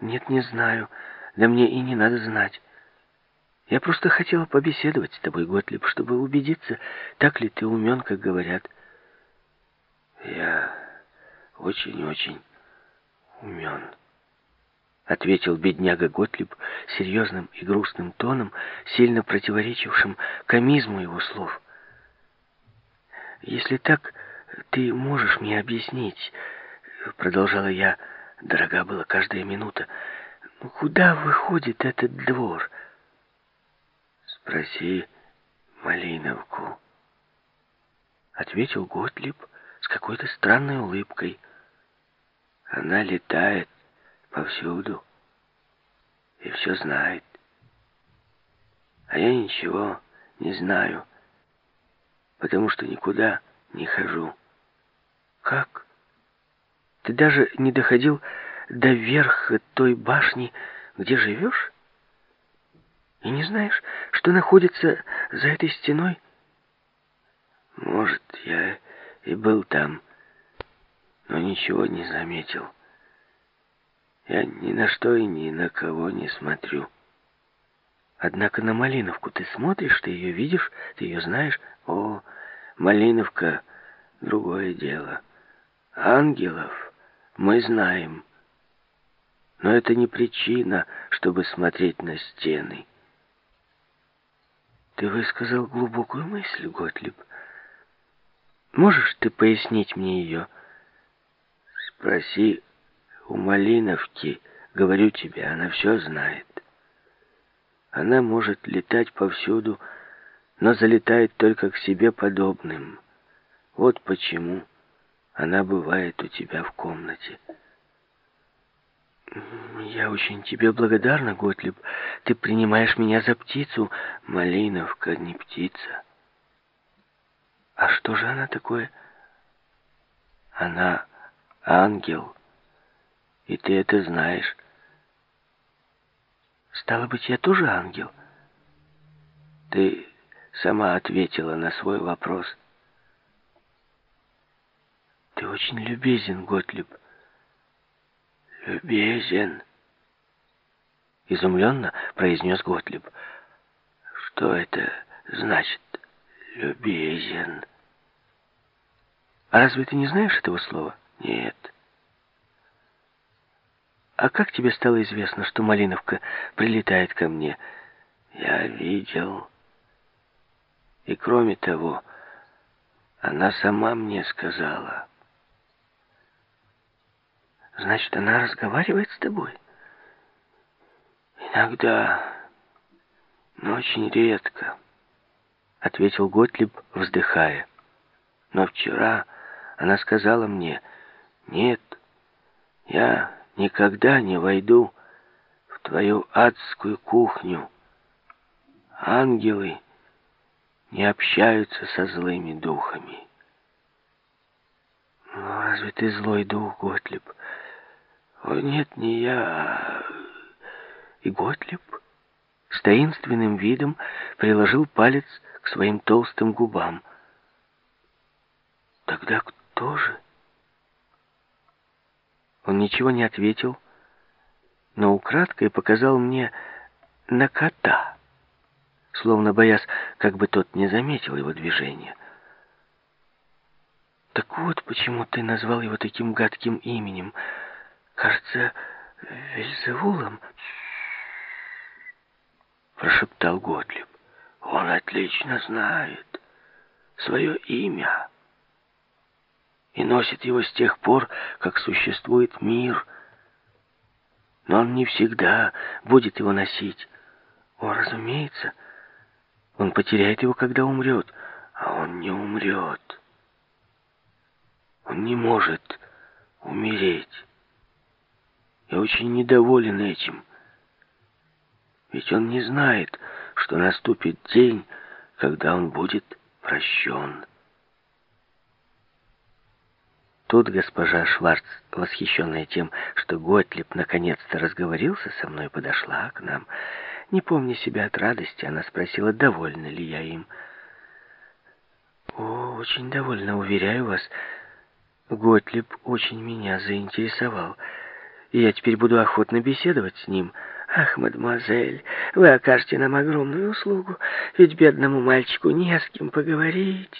Нет, не знаю. Да мне и не надо знать. Я просто хотела побеседовать с тобой, Готлиб, чтобы убедиться, так ли ты умен, как говорят. Я очень-очень умен, ответил бедняга Готлиб серьезным и грустным тоном, сильно противоречившим комизму его слов. «Если так, ты можешь мне объяснить?» Продолжала я. Дорога была каждая минута. «Ну, «Куда выходит этот двор?» «Спроси Малиновку», — ответил Готлиб с какой-то странной улыбкой. «Она летает повсюду и все знает. А я ничего не знаю, потому что никуда не хожу. Как? Ты даже не доходил до верха той башни, где живешь? И не знаешь, что находится за этой стеной? Может, я и был там, но ничего не заметил. Я ни на что и ни на кого не смотрю. Однако на Малиновку ты смотришь, ты ее видишь, ты ее знаешь. О, Малиновка — другое дело. Ангелов мы знаем. Но это не причина, чтобы смотреть на стены. Ты высказал глубокую мысль, Готлиб. Можешь ты пояснить мне ее? Спроси у Малиновки, говорю тебе, она все знает. Она может летать повсюду, но залетает только к себе подобным. Вот почему она бывает у тебя в комнате. Я очень тебе благодарна, Готлиб. Ты принимаешь меня за птицу. Малиновка не птица. А что же она такое? Она ангел. И ты это знаешь. Стало быть, я тоже ангел? Ты сама ответила на свой вопрос. Очень любезен, Готлиб. Любезен? Изумленно произнес Готлиб. Что это значит, любезен? А разве ты не знаешь этого слова? Нет. А как тебе стало известно, что Малиновка прилетает ко мне? Я видел. И кроме того, она сама мне сказала. Значит, она разговаривает с тобой? Иногда, но очень редко, ответил Готлиб, вздыхая. Но вчера она сказала мне, нет, я никогда не войду в твою адскую кухню. Ангелы не общаются со злыми духами. Ну, разве ты злой дух, Готлиб? О, нет, не я, а И Готлиб с таинственным видом приложил палец к своим толстым губам. Тогда кто же? Он ничего не ответил, но украдкой показал мне на кота, словно боясь, как бы тот не заметил его движения. Так вот, почему ты назвал его таким гадким именем. Кажется, Вельзевулом, прошептал Готлиб. Он отлично знает свое имя и носит его с тех пор, как существует мир. Но он не всегда будет его носить. О, разумеется, он потеряет его, когда умрет, а он не умрет. Он не может умереть. Я очень недоволен этим. Ведь он не знает, что наступит день, когда он будет прощен. Тут госпожа Шварц, восхищенная тем, что Готлиб наконец-то разговорился со мной, подошла к нам. Не помня себя от радости, она спросила, довольна ли я им. «О, очень довольна, уверяю вас. Готлиб очень меня заинтересовал. И я теперь буду охотно беседовать с ним. Ах, мадемуазель, вы окажете нам огромную услугу, ведь бедному мальчику не с кем поговорить».